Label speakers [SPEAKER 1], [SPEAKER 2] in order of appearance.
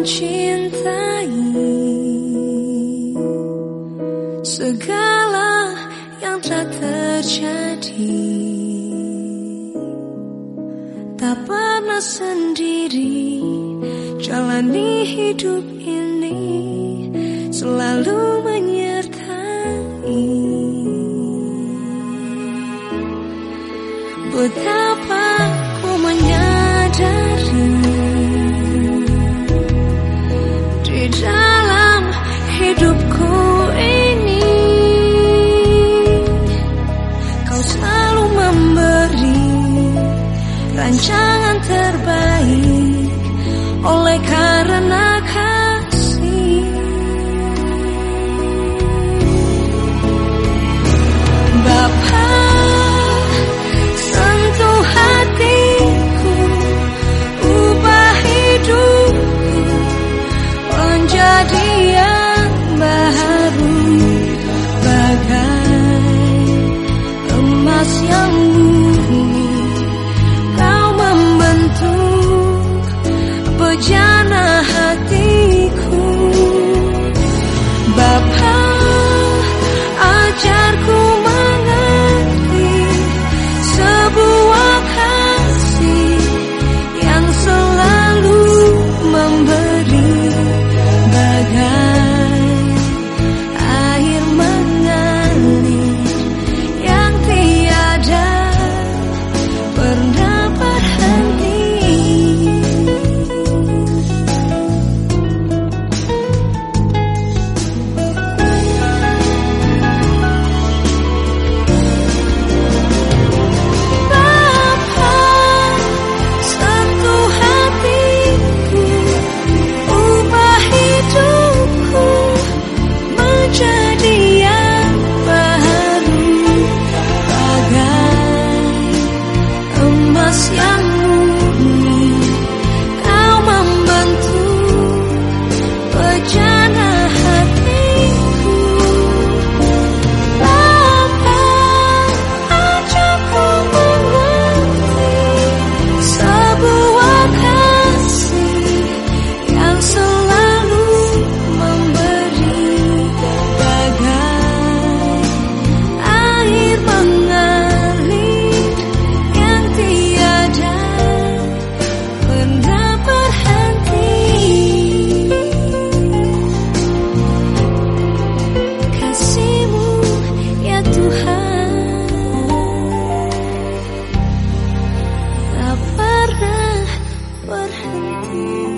[SPEAKER 1] mencintai. Segala yang telah terjadi tak pernah sendiri. Jalani hidup ini selalu menyertai. Betapa ku menyertai Karena berhenti